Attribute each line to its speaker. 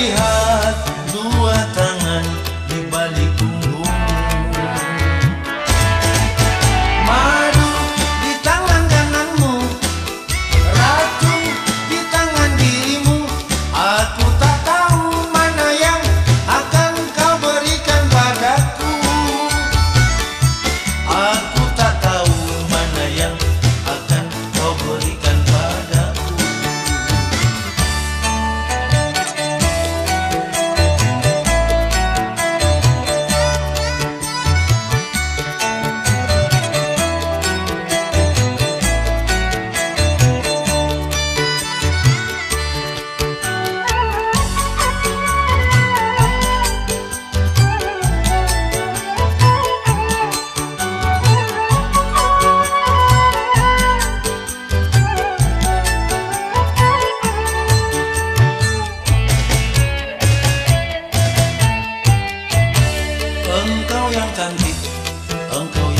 Speaker 1: behind. yang cantik Engkau yang